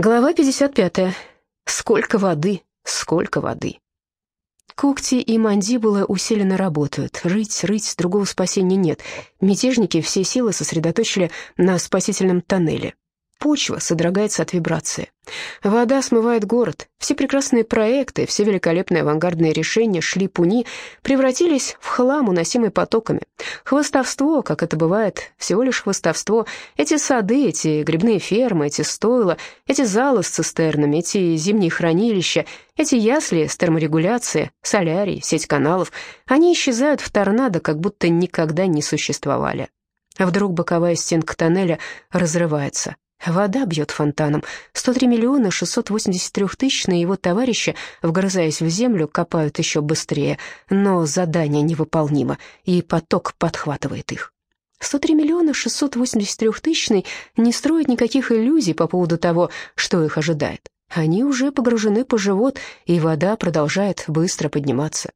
Глава 55. Сколько воды, сколько воды. Когти и мандибулы усиленно работают. Рыть, рыть, другого спасения нет. Мятежники все силы сосредоточили на спасительном тоннеле. Почва содрогается от вибрации. Вода смывает город. Все прекрасные проекты, все великолепные авангардные решения шли пуни, превратились в хлам, уносимый потоками. Хвостовство, как это бывает, всего лишь хвостовство. Эти сады, эти грибные фермы, эти стойла, эти залы с цистернами, эти зимние хранилища, эти ясли с терморегуляцией, солярий, сеть каналов, они исчезают в торнадо, как будто никогда не существовали. А вдруг боковая стенка тоннеля разрывается. Вода бьет фонтаном. 103 миллиона 683 тысячные его товарищи, вгрызаясь в землю, копают еще быстрее, но задание невыполнимо, и поток подхватывает их. 103 миллиона 683 тысячный не строят никаких иллюзий по поводу того, что их ожидает. Они уже погружены по живот, и вода продолжает быстро подниматься.